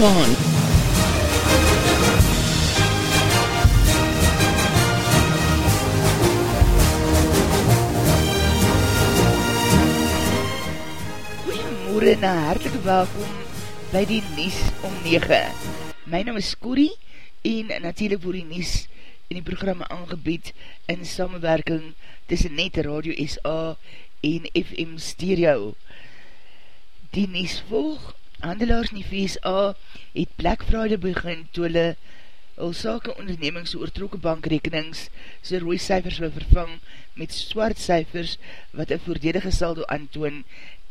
Afrikaan. Goeiemorgen en hartelike welkom by die Nies om 9. My naam is Corrie en natuurlijk word die Nies in die programme aangebied in samenwerking tussen Net Radio SA en FM Stereo. Die Nies volg Handelaars in die VSA het Black Friday begin toe hulle al sake ondernemings oortrokke bankrekenings sy rooi cijfers wil vervang met swart cijfers wat een voordelige saldo aantoon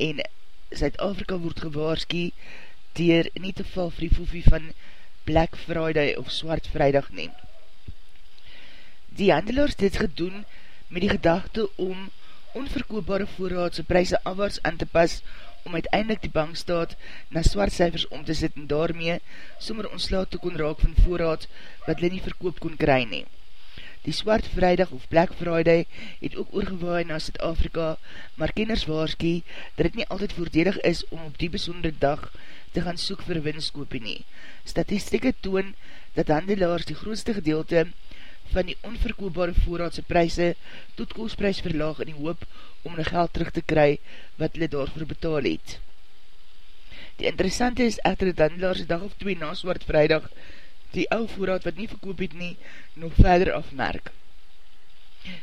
en Zuid-Afrika word gewaarski dier nie te val vir die van Black Friday of Swart Vrijdag neem. Die handelaars dit gedoen met die gedachte om onverkoopbare voorraadse prijse afwaarts aan te pas om uiteindelik die bankstaat na swartcijfers om te sit en daarmee sommer ontslaat te kon raak van voorraad wat hulle nie verkoop kon kry nie. Die Swart Vrijdag of Black Friday het ook oorgewaai na Zuid-Afrika, maar kenners waarskie dat het nie altyd voordelig is om op die besondere dag te gaan soek vir winskoopie nie. Statistieke toon dat handelaars die grootste gedeelte van die onverkoopbare voorraadse prijse tot koosprys verlaag in die hoop om die geld terug te kry wat hulle daarvoor betaal het. Die interessante is echter dat handelaars dag of twee na Swart Vrijdag die ou voorraad wat nie verkoop het nie nog verder afmerk.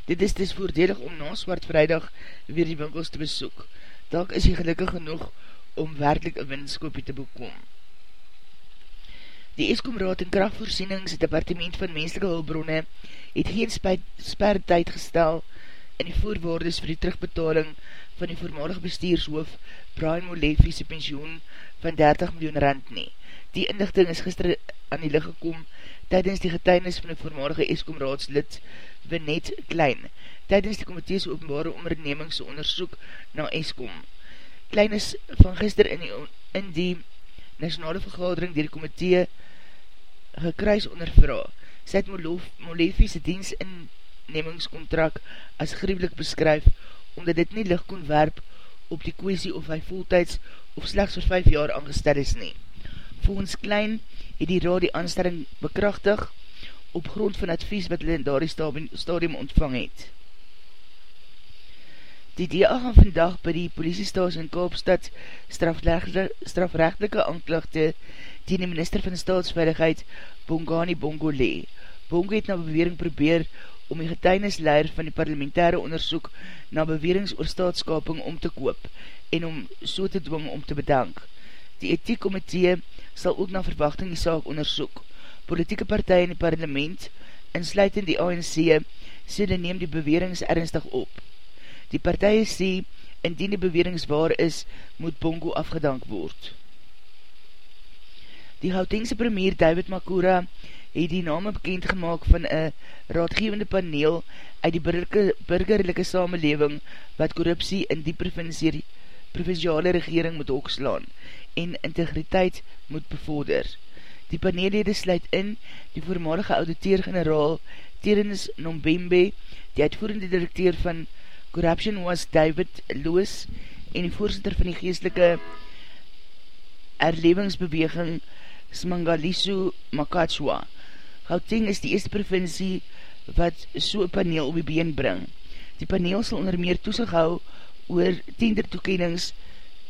Dit is dus voordelig om na Swart Vrijdag weer die winkels te besoek. Dalk is hy gelukkig genoeg om werkelijk een winskoopie te bekom. Die Eskomraad en Krachtvoorzieningsdepartement van Menselike Hulbronne het geen spertijd gestel in die voorwaardes vir die terugbetaling van die voormalige bestuurshoof Brian Molefi's pensioen van 30 miljoen rand nie. Die inlichting is gister aan die licht gekom tydens die getuinis van die voormalige Eskomraadslid Winet Klein, tydens die komitees openbare ondernemingse onderzoek na Eskom. Klein is van gister in die, in die nationale vergadering dier die komitee gekruis ondervra. Sy het Molefi's dienst in nemingskontrakt as gruwelik beskryf, omdat dit nie licht kon werp op die kwestie of hy voltijds of slechts vir 5 jaar aangestel is nie. Volgens Klein het die raad die aanstelling bekrachtig op grond van advies wat hulle in daardie stadium ontvang het. Die DA gaan vandag by die politiestaas in Kaapstad strafrechtelike aanklagte die die minister van staatsveiligheid Bongani Bongole. Bongo het na bewering probeer om die getuinisleier van die parlementaire onderzoek na bewerings oor staatskaping om te koop en om so te dwing om te bedank. Die ethiekomitee sal ook na verwachting die saak onderzoek. Politieke partij in die parlement, insluitend die ANC, sê die neem die bewerings ernstig op. Die partij sê, indien die bewerings waar is, moet Bongo afgedank word. Die Gautengse premier David Makura het die name bekend gemaakt van een raadgevende paneel uit die burgerlijke samenleving wat korruptie in die provinciale regering moet oogslaan en integriteit moet bevorder. Die paneellede sluit in die voormalige auditeer-generaal Terence Nombembe, die uitvoerende directeur van Corruption was David Loos en die voorzitter van die geestelike erlevingsbeweging Smangaliso Makachua. Gauteng is die eerste provincie wat so'n paneel op die been bring. Die paneel sal onder meer toesig hou oor tendertoekennings,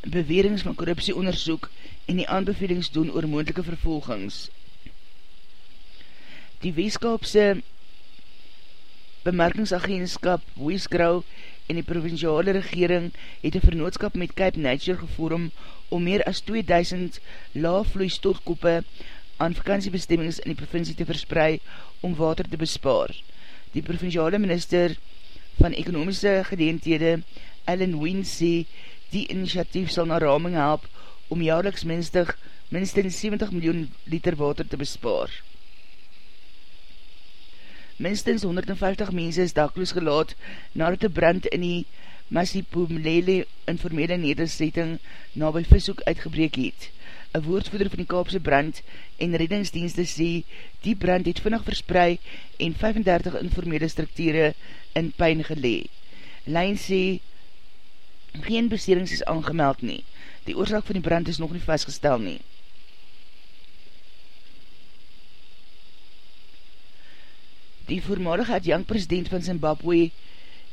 bewerings van korruptie onderzoek en die aanbevelings doen oor moendelike vervolgings. Die weeskapse bemerkingsagentskap Weesgrau en die provinciale regering het een vernootskap met Cape Nature gevorm om meer as 2000 laafvloei stortkoppe aan vakantiebestemmings in die provincie te versprei om water te bespaar. Die provinciale minister van ekonomiese gedeentede, Ellen Wien, sê die initiatief sal na raming help om jaarliks minstens, minstens 70 miljoen liter water te bespaar. Minstens 150 mense is dakloos gelaat nadat die brand in die Masipumlele informele nederzetting na by vishoek uitgebreek het. Een woordvoeder van die Kaapse brand en reddingsdienste sê, die brand het vinnig versprei en 35 informele structure in pijn gelee. Lijn sê, geen beserings is aangemeld nie. Die oorzaak van die brand is nog nie vastgestel nie. Die voormalige adjang president van Zimbabwe,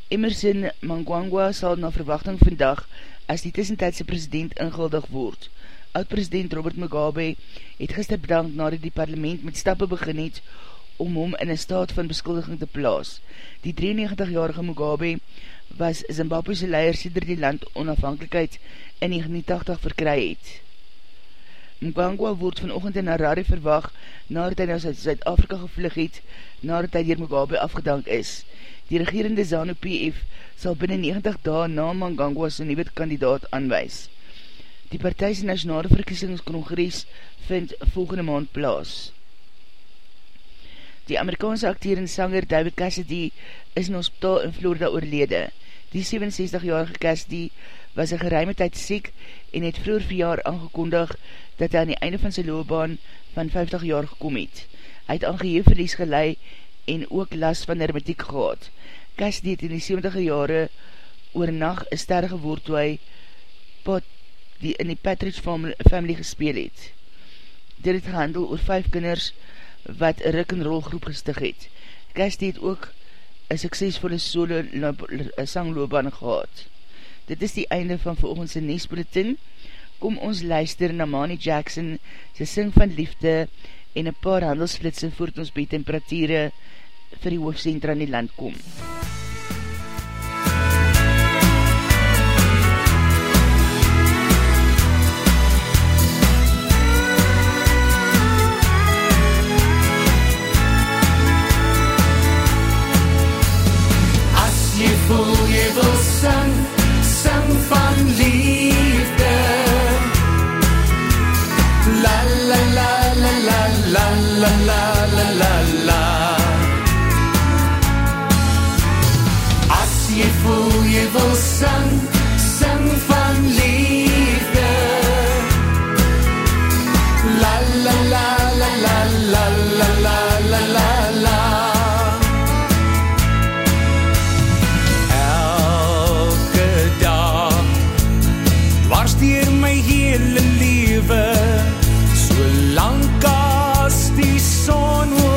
Emerson Mangwangwa, sal na verwachting vandag as die tussentijdse president inguldig word. Oud-president Robert Mugabe het gister bedankt nadat die parlement met stappe begin het om hom in een staat van beskuldiging te plaas. Die 93-jarige Mugabe was Zimbabwe'se leier sieder die land onafhankelijkheid in 1980 verkry het. Mkwangwa word vanochtend in Harare verwag nadat hy na Zuid-Afrika gevlug het nadat hy dier Mugabe afgedank is. Die regerende ZANU-PF sal binnen 90 dae na Mangangwa sy nieuwe kandidaat aanwys. Die partijse nationale verkiesingskongres vind volgende maand plaas. Die Amerikaanse acteur en sanger David Cassidy is in hospitaal in Florida oorlede. Die 67-jarige Cassidy was een geruime tyd siek en het vroeger verjaar aangekondig dat hy aan die einde van sy loopbaan van 50 jaar gekom het. Hy het aangeheefverlies gelei en ook last van hermetiek gehad. Cassidy het in die 70 jare oor nacht een ster geword toe hy pot die in die Patridge family gespeel het. Dit het gehandel oor vijf kinders wat een rik en rol groep gestig het. Cassidy het ook een suksesvolle solo sangloobaan gehad. Dit is die einde van veroogendse Nesbulletin. Kom ons luister na Manny Jackson, sy sing van liefde en een paar handelsflitse voort ons by temperatuur vir die hoofdcentra in die land kom. As solank as die son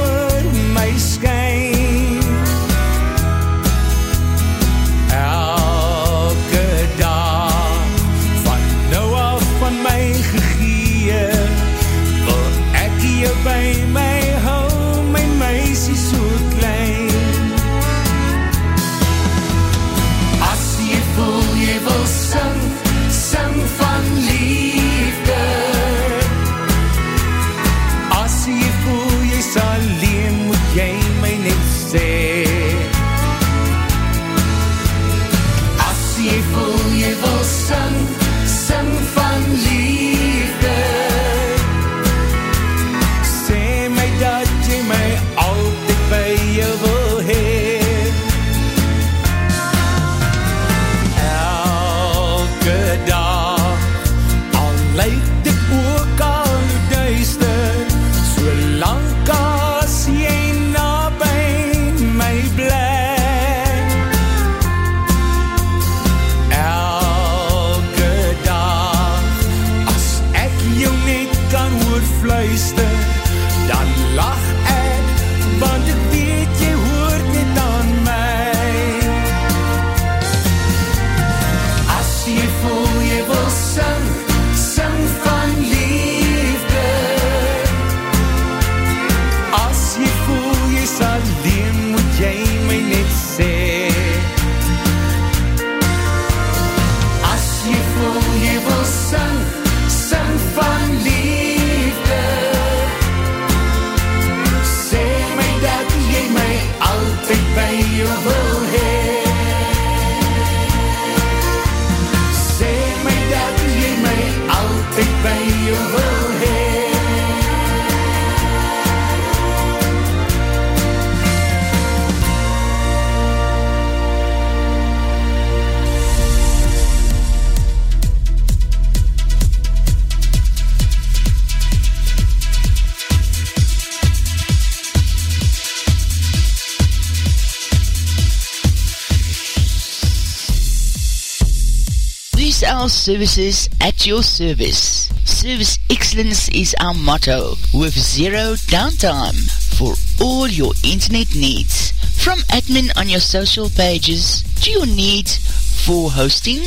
Our services at your service. Service excellence is our motto with zero downtime. for all your internet needs. From admin on your social pages to your need for hosting,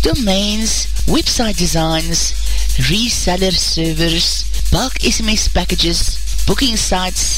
domains, website designs, reseller servers, bulk SMS packages, booking sites,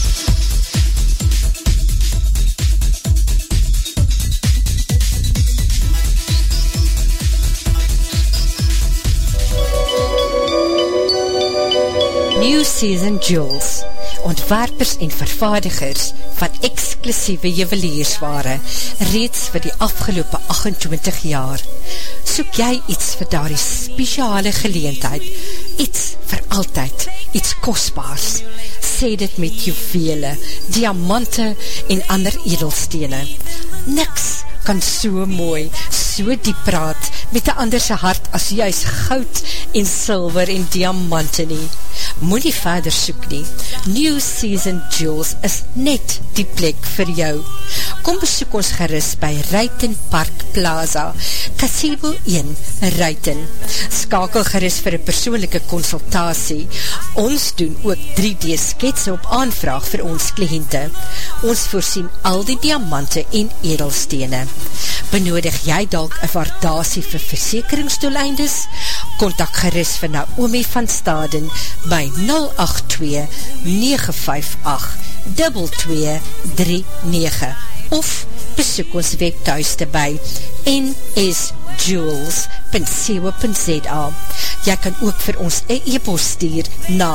New Season Jewels, ontwerpers en vervaardigers van exclusieve juweliersware, reeds vir die afgelopen 28 jaar. Soek jy iets vir daar die speciale geleentheid, iets vir altyd, iets kostbaars, sê dit met juwele, diamante en ander edelstene. Niks kan so mooi, so diep praat, met die anderse hart as juist goud en silver en diamante nie moet nie verder soek nie. New Season Jewels is net die plek vir jou. Kom besoek ons geris by Ruiten Park Plaza, Casebo 1, Ruiten. Skakel geris vir een persoonlijke consultatie. Ons doen ook 3D sketsen op aanvraag vir ons kliënte. Ons voorsien al die diamante en edelstene. Benodig jy dalk een waardasie vir versekeringsdoeleindes? Contact geris vir Naomi van Staden by 082-958-2239 of besoek ons webthuiste by nsjewels.co.za Jy kan ook vir ons e-post stuur na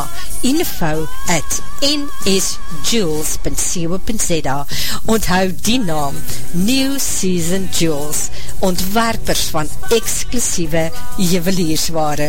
info at nsjewels.co.za Onthou die naam New Season Jewels ontwerpers van exclusieve juweliersware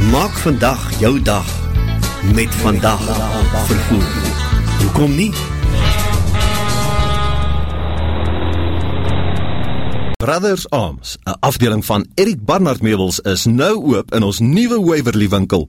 Maak vandag jou dag met vandag vervoer. Hoekom nie? Brothers Arms, 'n afdeling van Erik Barnard Meubels is nou oop in ons nuwe Waverly winkel.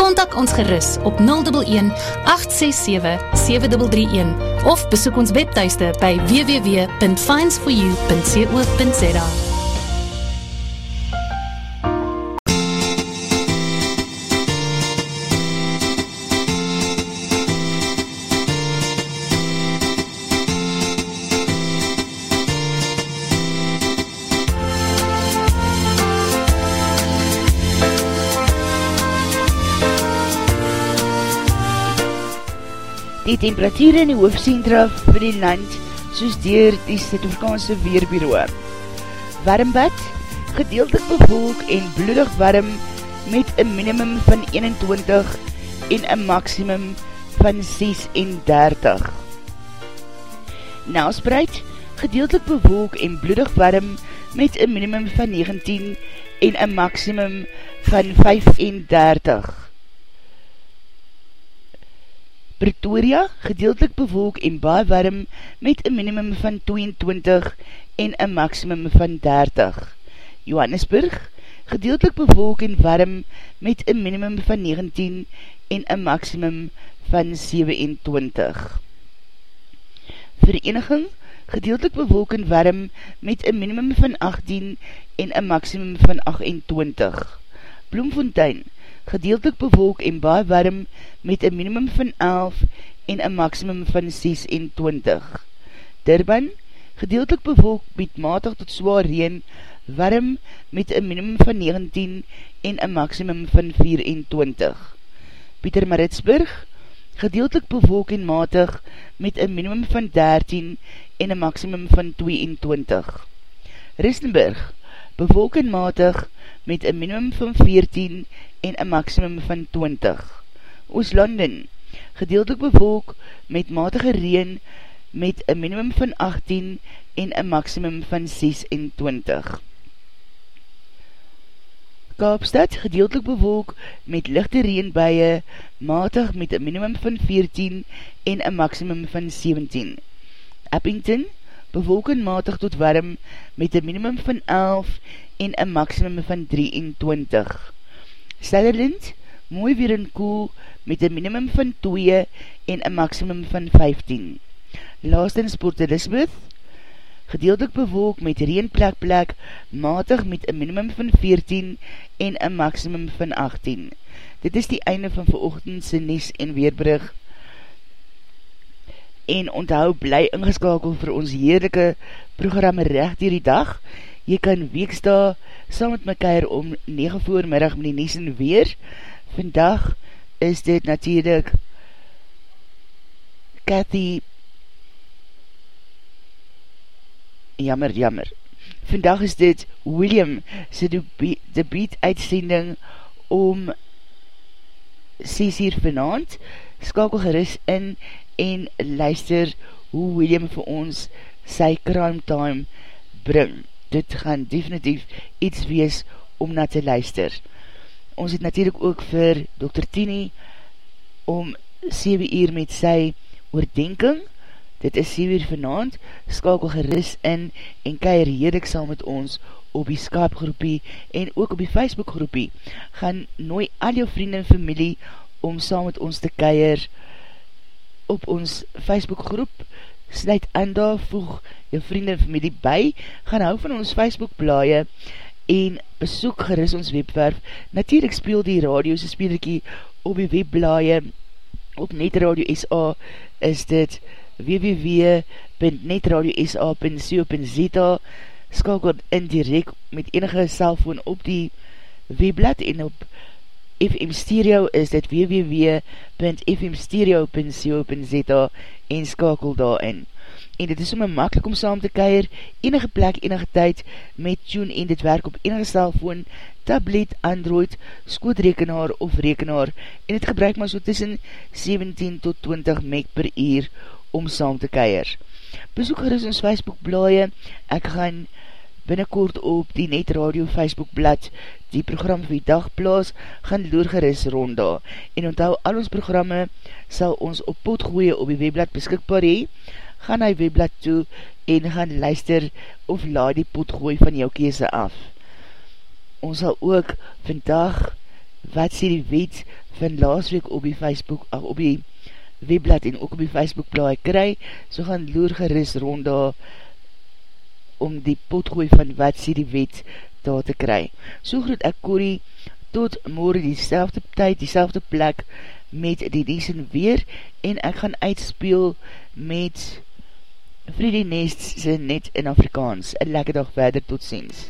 Kontak ons gerus op 011 867 7331 of besoek ons webtuiste by www.finds4u.co.za. Die temperatuur in die hoofdcentra vir die land soos dier die Sint-Afrikaanse Weerbureau. Warmbad, gedeeltelik bevolk en bloedig warm met een minimum van 21 en een maximum van 36. Nelspreid, gedeeltelik bewolk en bloedig warm met een minimum van 19 en een maximum van 35. Pretoria, gedeeltelik bewolk en baie warm met een minimum van 22 en een maximum van 30. Johannesburg, gedeeltelik bewolk en warm met een minimum van 19 en een maximum van 27. Vereniging, gedeeltelik bewolk en warm met een minimum van 18 en een maximum van 28. Bloemfontein, gedeeltelik bewolk en baie warm met een minimum van 11 en een maximum van 26. Durban, gedeeltelik bewolk met matig tot zwaar reen, warm met een minimum van 19 en een maximum van 24. Pieter Maritsburg, gedeeltelik bewolk en matig met een minimum van 13 en een maximum van 22. Ristenburg, bewolk en matig met een minimum van 14 en een maximum van 20. Ooslanden, gedeeltelik bewolk met matige reen met een minimum van 18 en een maximum van 26. Kaapstad, gedeeltelik bewolk met lichte reenbuie, matig met een minimum van 14 en een maximum van 17. Eppington, bewolk en matig tot warm met een minimum van 11 en een maximum van 23. Sutherland, mooi weer en koel met een minimum van 2 en een maximum van 15. Laastens Port Elizabeth, gedeeltelik bewolk met reenplek plek, matig met een minimum van 14 en een maximum van 18. Dit is die einde van verochtendse Nies en Weerbrug. En onthou, bly ingeskakel vir ons heerlijke programme recht hier die dag. Jy kan weeksta saam met my keir om 9 voormiddag met die Nies en Weer. Vandag is dit natuurlijk Cathy jammer, jammer. Vandag is dit William sy debiet uitsending om 6 uur vanavond. Skakel geris in en luister hoe William vir ons sy crime time bring. Dit gaan definitief iets wees om na te luister. Ons het natuurlijk ook vir Dr. Tini om 7 uur met sy oordenking Dit is 7 uur vanavond, skakel geris in en keir heerlik saam met ons op die Skype groepie en ook op die Facebook groepie. Gaan nooi al jou vriend en familie om saam met ons te keir op ons Facebook groep. Sluit aan daar, voeg jou vriend en familie by. Gaan hou van ons Facebook blaie en besoek geris ons webwerf. Natuurlijk speel die radio sy spelerkie op die webblaie op Netradio SA is dit www.netradio.sa.co.za skakel in direct met enige cellfoon op die webblad en op FM Stereo is dit www.fmstereo.co.za en skakel daarin. En dit is sommer makkelijk om saam te keir, enige plek, enige tyd met tune en dit werk op enige cellfoon, tablet, android, skootrekenaar of rekenaar en het gebruik maar so tussen 17 tot 20 meg per uur om saam te keier. Besoek gerust ons Facebook blaie, ek gaan binnenkort op die Net Radio Facebook blad die program vir die dag plaas, gaan loer gerust rond daar. En onthou, al ons programme sal ons op pot gooie op die webblad beskikbaar hee, gaan hy webblad toe en gaan luister of laai die pot gooi van jou kese af. Ons sal ook vandag, wat sê die wet van laas week op die Facebook, ach, op die webblad en ook op die Facebook plaai kry, so gaan loer geris rond daar om die potgooi van wat sê die wet daar te kry. So groet ek Corrie tot morgen die selfde tyd, die selfde plek met die diesen weer en ek gaan uitspeel met Vriendie Nest net in Afrikaans. Een lekker dag verder, tot ziens.